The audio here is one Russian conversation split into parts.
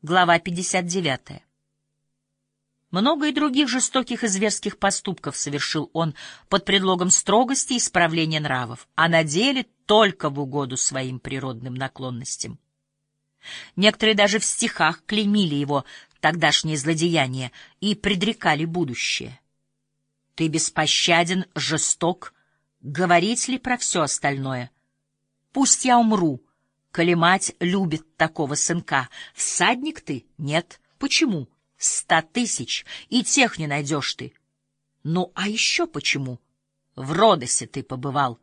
Глава 59. Много и других жестоких и зверских поступков совершил он под предлогом строгости и исправления нравов, а на деле только в угоду своим природным наклонностям. Некоторые даже в стихах клеймили его тогдашние злодеяния и предрекали будущее. Ты беспощаден, жесток, говорить ли про все остальное? Пусть я умру, коли мать любит такого сынка. Всадник ты? Нет. Почему? Ста тысяч, и тех не найдешь ты. Ну, а еще почему? В Родосе ты побывал.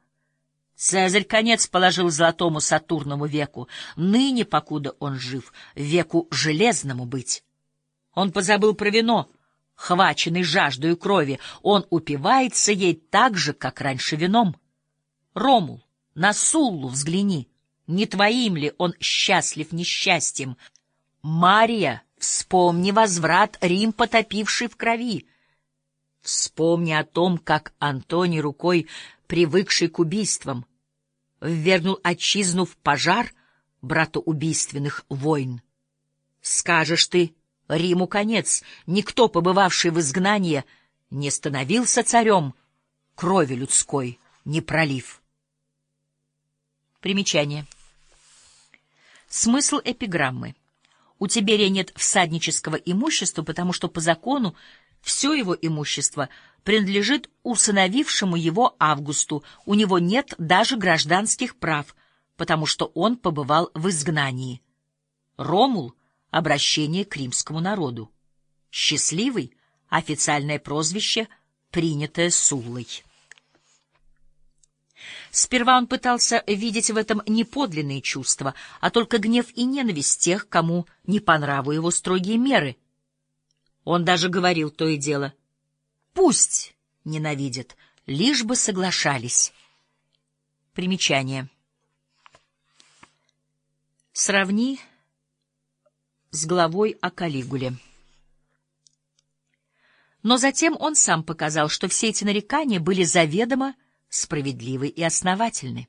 Цезарь конец положил золотому Сатурному веку, ныне, покуда он жив, веку железному быть. Он позабыл про вино, хваченный жаждою крови, он упивается ей так же, как раньше вином. Ромул, на Суллу взгляни, не твоим ли он счастлив несчастьем? Мария, вспомни возврат Рим, потопивший в крови. Вспомни о том, как Антоний рукой, привыкший к убийствам, ввергнул отчизну в пожар братоубийственных войн. Скажешь ты, Риму конец, никто, побывавший в изгнании, не становился царем, крови людской не пролив. Примечание. Смысл эпиграммы. У Тиберия нет всаднического имущества, потому что по закону все его имущество принадлежит усыновившему его Августу, у него нет даже гражданских прав, потому что он побывал в изгнании. Ромул — обращение к римскому народу. Счастливый — официальное прозвище, принятое Суллой. Сперва он пытался видеть в этом не подлинные чувства, а только гнев и ненависть тех, кому не по нраву его строгие меры. Он даже говорил то и дело. «Пусть ненавидят, лишь бы соглашались». Примечание. Сравни с главой о Калигуле. Но затем он сам показал, что все эти нарекания были заведомо справедливы и основательны.